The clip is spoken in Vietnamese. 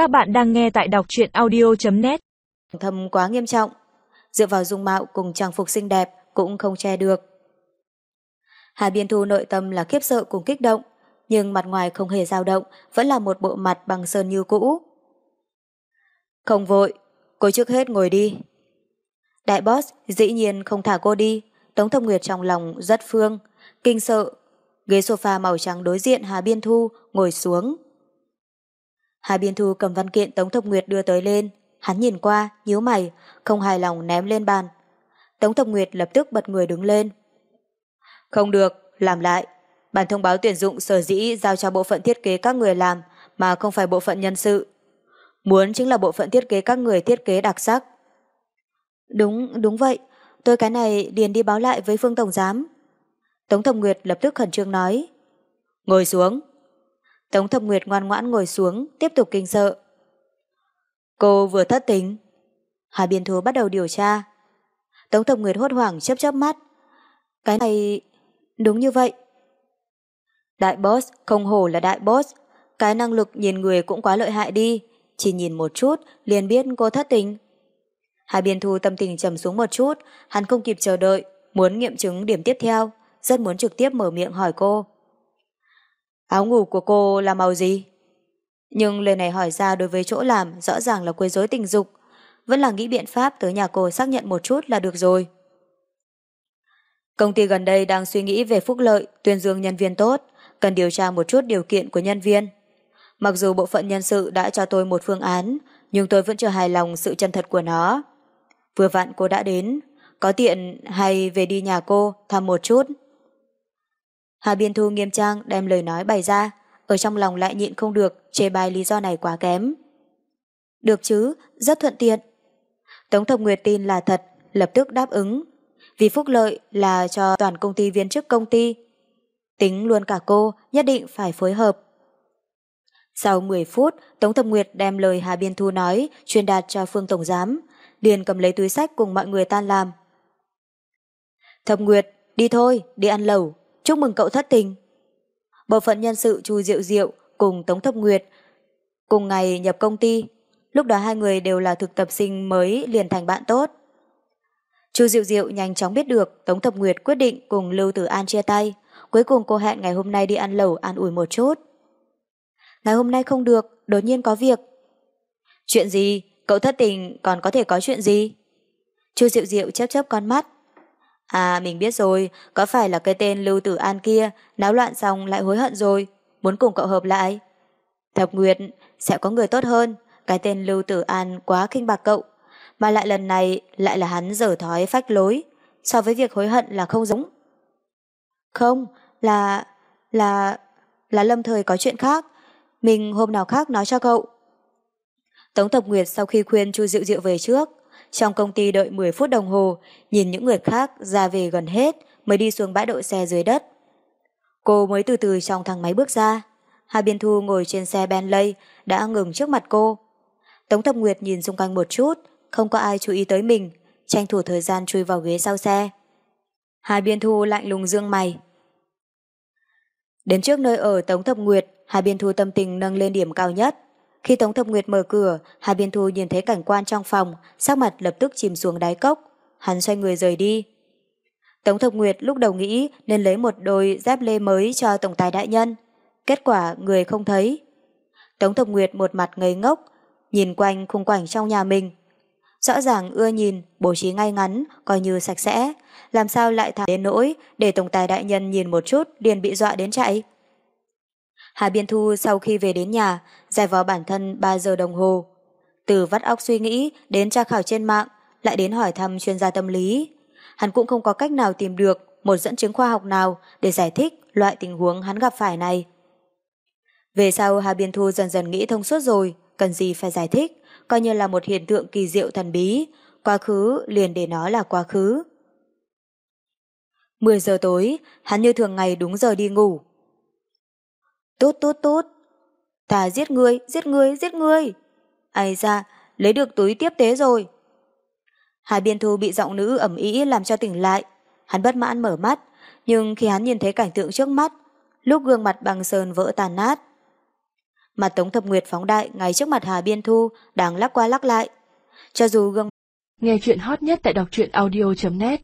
Các bạn đang nghe tại đọc truyện audio.net Thâm quá nghiêm trọng, dựa vào dung mạo cùng trang phục xinh đẹp cũng không che được. Hà Biên Thu nội tâm là khiếp sợ cùng kích động, nhưng mặt ngoài không hề dao động, vẫn là một bộ mặt bằng sơn như cũ. Không vội, cô trước hết ngồi đi. Đại boss dĩ nhiên không thả cô đi, Tống Thâm Nguyệt trong lòng rất phương, kinh sợ. Ghế sofa màu trắng đối diện Hà Biên Thu ngồi xuống. Hà Biên Thu cầm văn kiện Tống Thập Nguyệt đưa tới lên, hắn nhìn qua, nhíu mày, không hài lòng ném lên bàn. Tống Thập Nguyệt lập tức bật người đứng lên. Không được, làm lại. Bản thông báo tuyển dụng sở dĩ giao cho bộ phận thiết kế các người làm mà không phải bộ phận nhân sự. Muốn chính là bộ phận thiết kế các người thiết kế đặc sắc. Đúng, đúng vậy. Tôi cái này điền đi báo lại với Phương Tổng Giám. Tống Thập Nguyệt lập tức khẩn trương nói. Ngồi xuống. Tống Thập Nguyệt ngoan ngoãn ngồi xuống, tiếp tục kinh sợ. Cô vừa thất tính. Hà Biên Thu bắt đầu điều tra. Tống Thập Nguyệt hốt hoảng chớp chớp mắt. Cái này... đúng như vậy. Đại boss không hổ là đại boss. Cái năng lực nhìn người cũng quá lợi hại đi. Chỉ nhìn một chút, liền biết cô thất tình. Hà Biên Thu tâm tình trầm xuống một chút, hắn không kịp chờ đợi, muốn nghiệm chứng điểm tiếp theo, rất muốn trực tiếp mở miệng hỏi cô. Áo ngủ của cô là màu gì? Nhưng lời này hỏi ra đối với chỗ làm rõ ràng là quấy rối tình dục, vẫn là nghĩ biện pháp tới nhà cô xác nhận một chút là được rồi. Công ty gần đây đang suy nghĩ về phúc lợi, tuyên dương nhân viên tốt, cần điều tra một chút điều kiện của nhân viên. Mặc dù bộ phận nhân sự đã cho tôi một phương án, nhưng tôi vẫn chưa hài lòng sự chân thật của nó. Vừa vặn cô đã đến, có tiện hay về đi nhà cô thăm một chút. Hà Biên Thu nghiêm trang đem lời nói bày ra, ở trong lòng lại nhịn không được, chê bai lý do này quá kém. Được chứ, rất thuận tiện. Tống Thập Nguyệt tin là thật, lập tức đáp ứng. Vì phúc lợi là cho toàn công ty viên chức công ty. Tính luôn cả cô, nhất định phải phối hợp. Sau 10 phút, Tống Thập Nguyệt đem lời Hà Biên Thu nói truyền đạt cho Phương Tổng Giám, liền cầm lấy túi sách cùng mọi người tan làm. Thập Nguyệt, đi thôi, đi ăn lẩu, chúc mừng cậu thất tình. Bộ phận nhân sự Chu Diệu Diệu cùng Tống Thập Nguyệt cùng ngày nhập công ty, lúc đó hai người đều là thực tập sinh mới liền thành bạn tốt. Chu Diệu Diệu nhanh chóng biết được Tống Thập Nguyệt quyết định cùng Lưu Tử An chia tay, cuối cùng cô hẹn ngày hôm nay đi ăn lẩu an ủi một chút. Ngày hôm nay không được, đột nhiên có việc. Chuyện gì? Cậu thất tình còn có thể có chuyện gì? Chu Diệu Diệu chớp chớp con mắt, À mình biết rồi, có phải là cái tên Lưu Tử An kia náo loạn xong lại hối hận rồi, muốn cùng cậu hợp lại. Thập Nguyệt, sẽ có người tốt hơn, cái tên Lưu Tử An quá kinh bạc cậu, mà lại lần này lại là hắn dở thói phách lối, so với việc hối hận là không giống. Không, là... là... là lâm thời có chuyện khác, mình hôm nào khác nói cho cậu. Tống Thập Nguyệt sau khi khuyên Chu Diệu Diệu về trước, trong công ty đợi 10 phút đồng hồ, nhìn những người khác ra về gần hết mới đi xuống bãi đậu xe dưới đất. Cô mới từ từ trong thang máy bước ra. Hà Biên Thu ngồi trên xe Bentley đã ngừng trước mặt cô. Tống Thập Nguyệt nhìn xung quanh một chút, không có ai chú ý tới mình, tranh thủ thời gian chui vào ghế sau xe. Hà Biên Thu lạnh lùng dương mày. Đến trước nơi ở Tống Thập Nguyệt, Hà Biên Thu tâm tình nâng lên điểm cao nhất. Khi Tống Thập Nguyệt mở cửa, Hà Biên Thu nhìn thấy cảnh quan trong phòng, sắc mặt lập tức chìm xuống đáy cốc. Hắn xoay người rời đi. Tống Thập Nguyệt lúc đầu nghĩ nên lấy một đôi dép lê mới cho tổng tài đại nhân. Kết quả người không thấy. Tống Thập Nguyệt một mặt ngây ngốc, nhìn quanh khung quảnh trong nhà mình. Rõ ràng ưa nhìn, bố trí ngay ngắn, coi như sạch sẽ. Làm sao lại thả đến nỗi để tổng tài đại nhân nhìn một chút liền bị dọa đến chạy. Hà Biên Thu sau khi về đến nhà, giải vò bản thân 3 giờ đồng hồ. Từ vắt óc suy nghĩ đến tra khảo trên mạng, lại đến hỏi thăm chuyên gia tâm lý. Hắn cũng không có cách nào tìm được một dẫn chứng khoa học nào để giải thích loại tình huống hắn gặp phải này. Về sau Hà Biên Thu dần dần nghĩ thông suốt rồi, cần gì phải giải thích, coi như là một hiện tượng kỳ diệu thần bí, quá khứ liền để nó là quá khứ. 10 giờ tối, hắn như thường ngày đúng giờ đi ngủ, Tốt tốt tốt. Ta giết ngươi, giết ngươi, giết ngươi. Ai ra, lấy được túi tiếp tế rồi. Hai biên thu bị giọng nữ ẩm ý làm cho tỉnh lại. Hắn bất mãn mở mắt, nhưng khi hắn nhìn thấy cảnh tượng trước mắt, lúc gương mặt bằng sơn vỡ tàn nát. Mặt Tống Thập Nguyệt phóng đại ngay trước mặt Hà Biên Thu, đang lắc qua lắc lại. Cho dù gương Nghe chuyện hot nhất tại đọc truyện audio.net